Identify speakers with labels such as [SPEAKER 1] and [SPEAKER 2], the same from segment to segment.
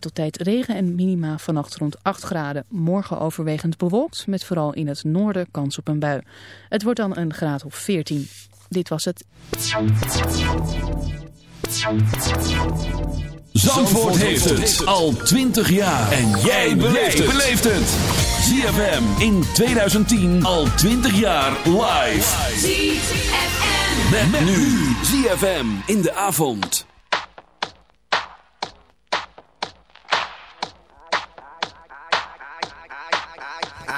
[SPEAKER 1] Tot tijd regen en minima vannacht rond 8 graden. Morgen overwegend bewolkt, met vooral in het noorden kans op een bui. Het wordt dan een graad of 14. Dit was het.
[SPEAKER 2] Zandvoort heeft het al 20 jaar. En jij beleeft het. ZFM in 2010 al 20 jaar live.
[SPEAKER 3] ZFM.
[SPEAKER 2] Met, nu ZFM in de avond.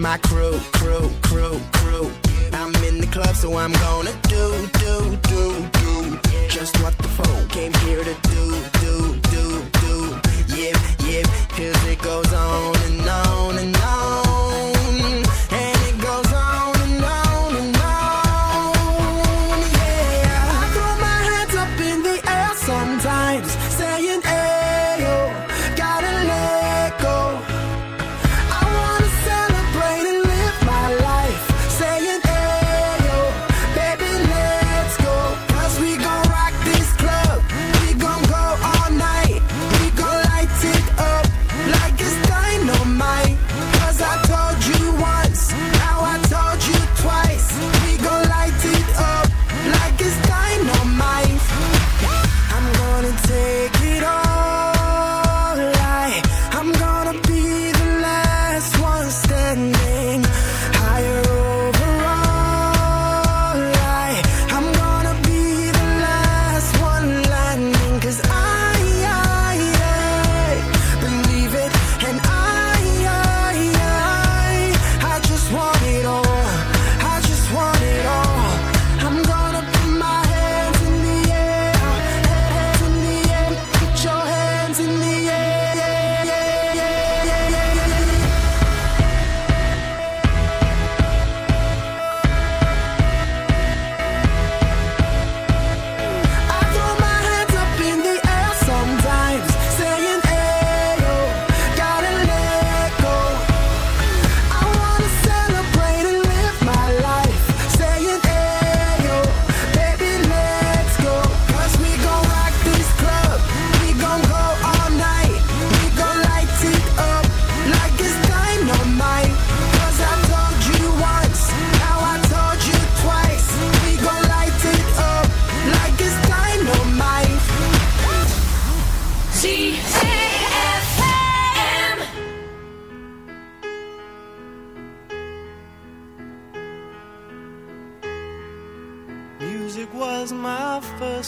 [SPEAKER 4] my crew, crew, crew, crew. I'm in the club, so I'm gonna do, do, do, do. Just what the phone came here to do, do, do, do. Yep, yep, cause it goes on and on and on.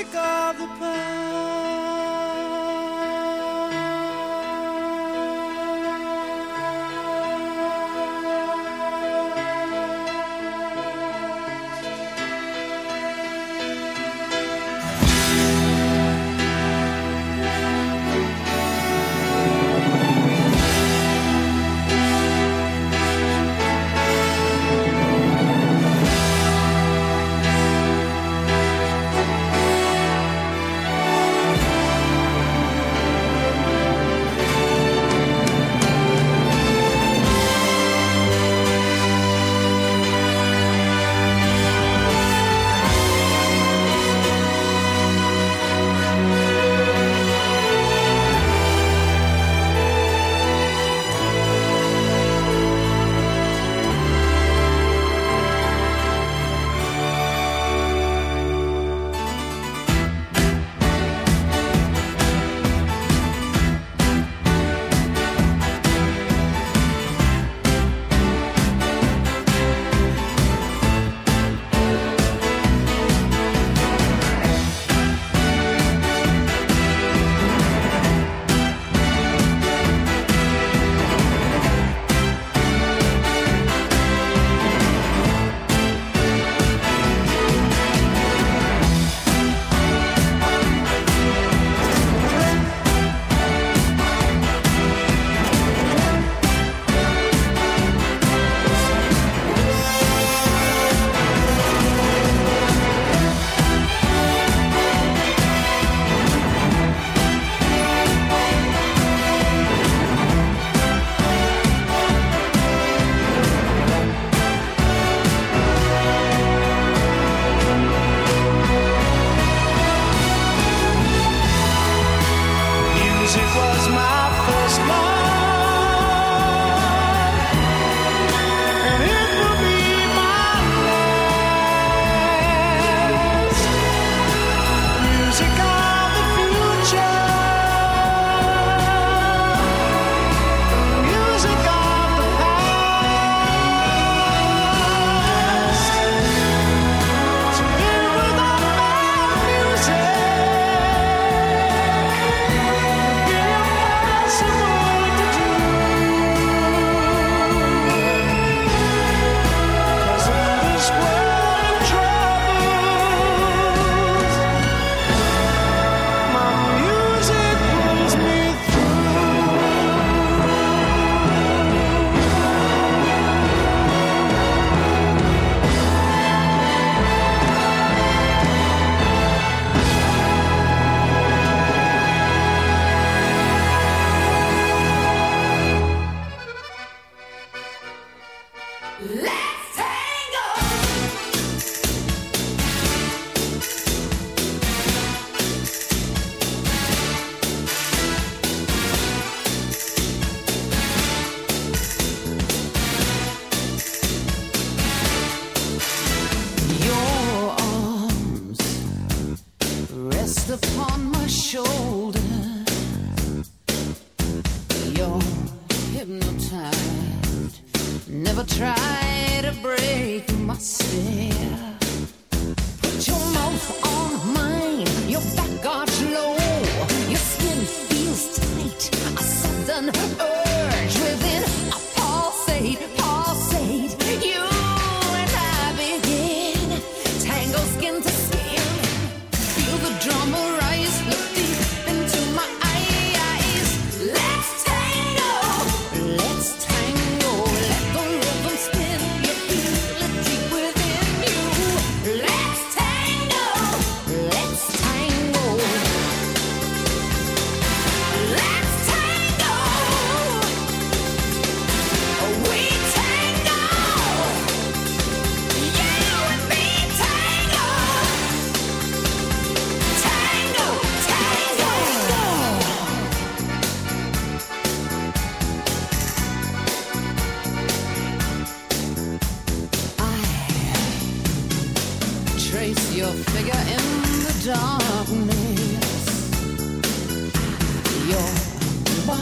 [SPEAKER 5] sick of the
[SPEAKER 3] pain.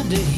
[SPEAKER 3] day.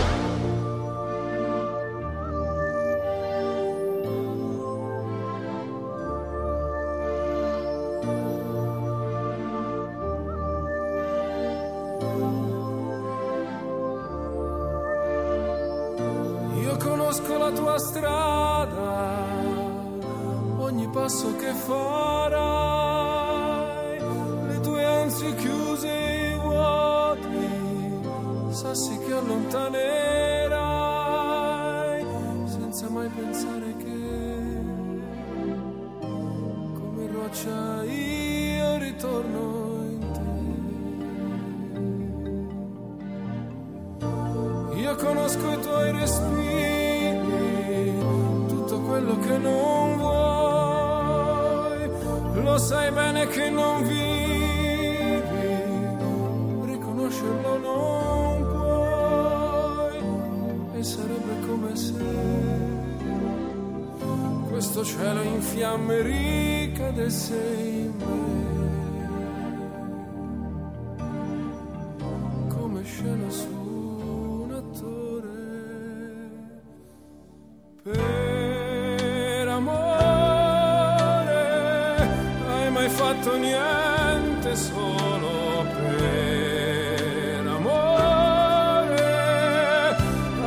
[SPEAKER 6] fatto niente solo per amore.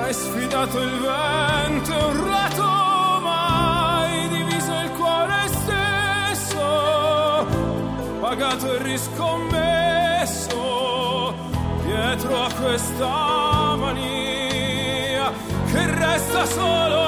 [SPEAKER 6] Hai sfidato il vento, un rato, ma hai diviso il cuore stesso, pagato e riscommesso dietro a questa mania che resta solo.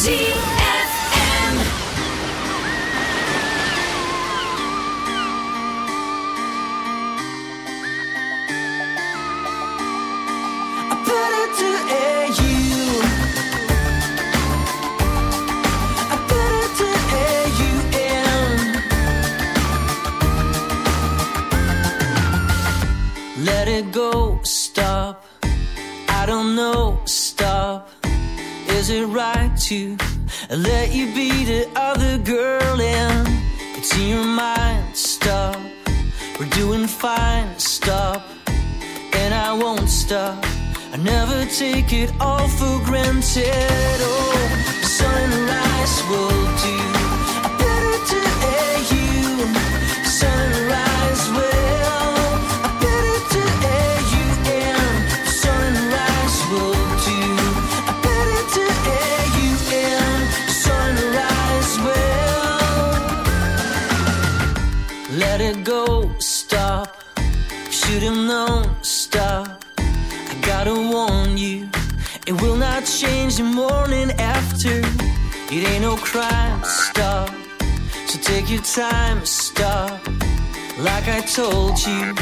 [SPEAKER 7] Zie told
[SPEAKER 8] you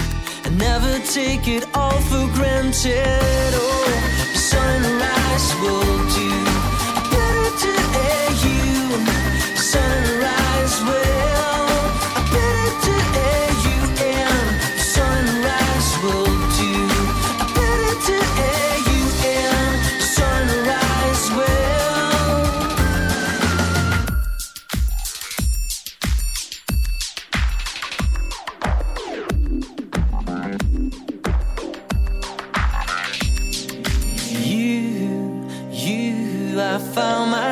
[SPEAKER 8] I
[SPEAKER 9] never take it all for granted. Oh, sunrise, will do.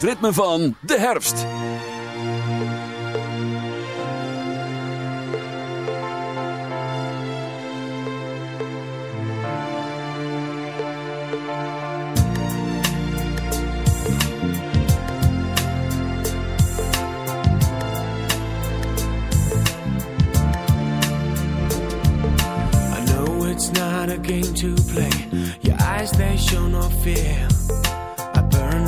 [SPEAKER 6] Het ritme van de herfst.
[SPEAKER 7] I know it's not a game to play. Your eyes, they show no fear.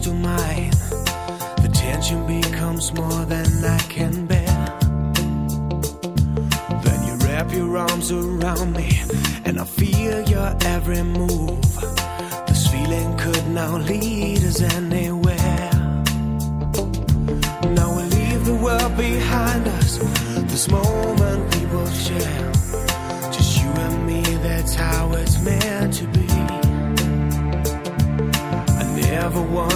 [SPEAKER 7] to mine. The tension becomes more than I can bear. Then you wrap your arms around me, and I feel your every move. This feeling could now lead us anywhere. Now we leave the world behind us. This moment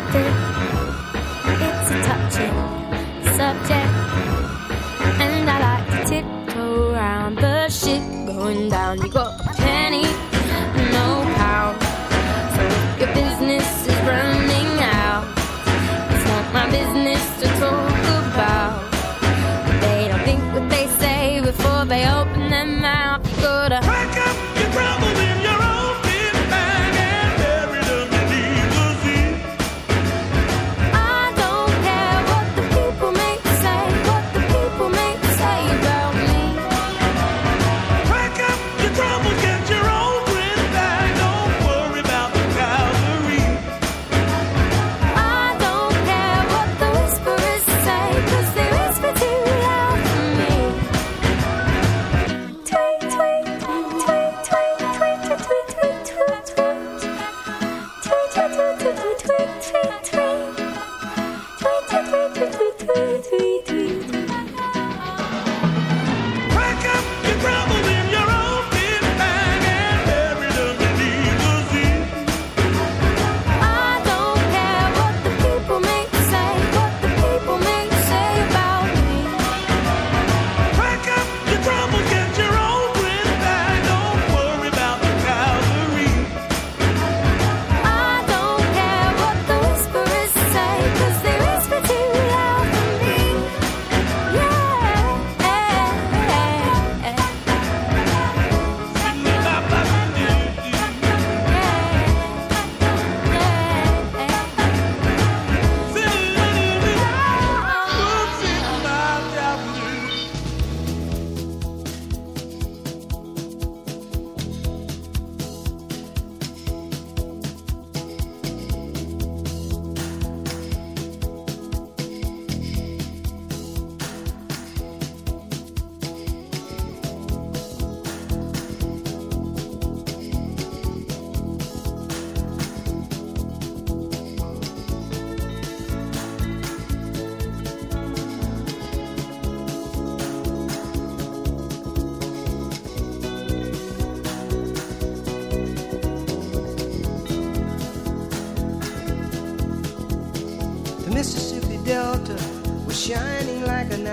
[SPEAKER 10] doctor. It's a touching subject, and I like to tiptoe around the ship going down. You
[SPEAKER 5] go.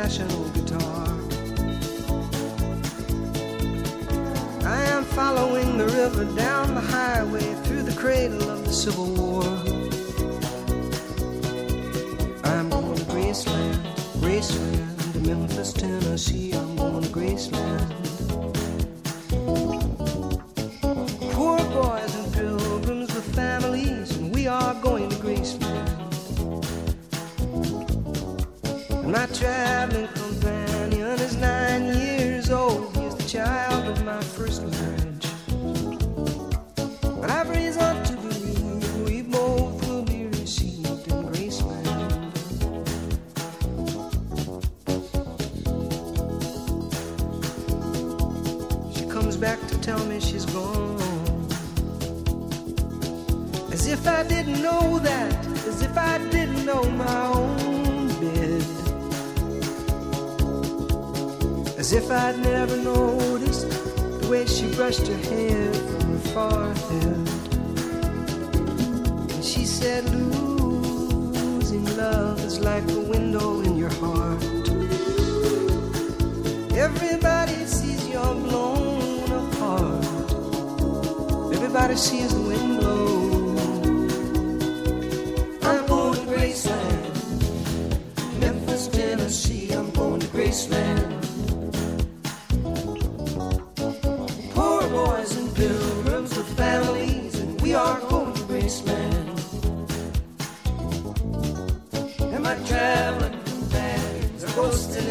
[SPEAKER 5] professional like a window in your heart. Everybody sees you're blown apart. Everybody sees the wind blow. I'm going to Graceland, Memphis, Tennessee. I'm going to Graceland.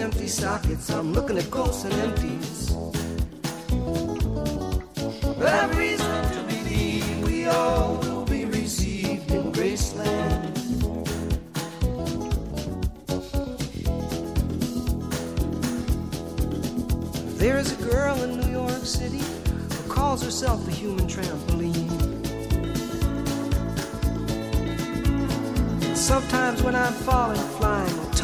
[SPEAKER 5] Empty sockets? I'm looking at ghosts and empties. I've reason to believe we all will be received in Graceland. There is a girl in New York City who calls herself the human trampoline. Sometimes when I'm falling,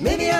[SPEAKER 5] Maybe I'm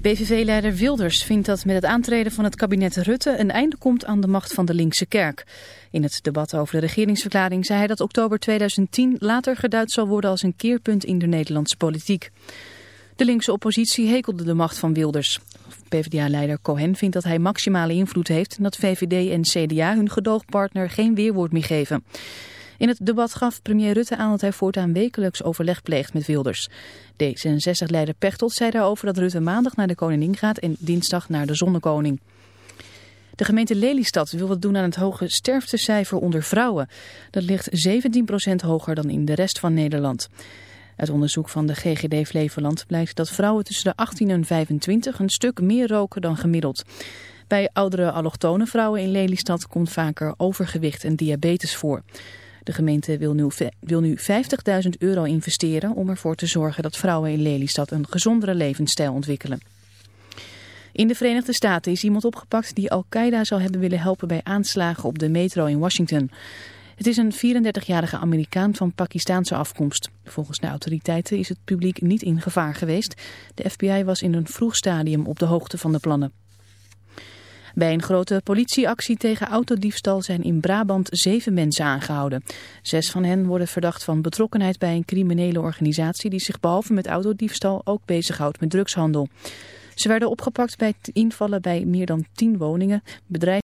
[SPEAKER 1] PVV-leider Wilders vindt dat met het aantreden van het kabinet Rutte een einde komt aan de macht van de linkse kerk. In het debat over de regeringsverklaring zei hij dat oktober 2010 later geduid zal worden als een keerpunt in de Nederlandse politiek. De linkse oppositie hekelde de macht van Wilders. PvdA-leider Cohen vindt dat hij maximale invloed heeft en dat VVD en CDA hun gedoogpartner geen weerwoord meer geven. In het debat gaf premier Rutte aan dat hij voortaan wekelijks overleg pleegt met Wilders. D66-leider Pechtold zei daarover dat Rutte maandag naar de koningin gaat en dinsdag naar de zonnekoning. De gemeente Lelystad wil wat doen aan het hoge sterftecijfer onder vrouwen. Dat ligt 17% hoger dan in de rest van Nederland. Uit onderzoek van de GGD Flevoland blijkt dat vrouwen tussen de 18 en 25 een stuk meer roken dan gemiddeld. Bij oudere allochtone vrouwen in Lelystad komt vaker overgewicht en diabetes voor. De gemeente wil nu, wil nu 50.000 euro investeren om ervoor te zorgen dat vrouwen in Lelystad een gezondere levensstijl ontwikkelen. In de Verenigde Staten is iemand opgepakt die Al-Qaeda zou hebben willen helpen bij aanslagen op de metro in Washington. Het is een 34-jarige Amerikaan van Pakistaanse afkomst. Volgens de autoriteiten is het publiek niet in gevaar geweest. De FBI was in een vroeg stadium op de hoogte van de plannen. Bij een grote politieactie tegen autodiefstal zijn in Brabant zeven mensen aangehouden. Zes van hen worden verdacht van betrokkenheid bij een criminele organisatie die zich behalve met autodiefstal ook bezighoudt met drugshandel. Ze werden opgepakt bij invallen bij meer dan tien woningen, bedrijven.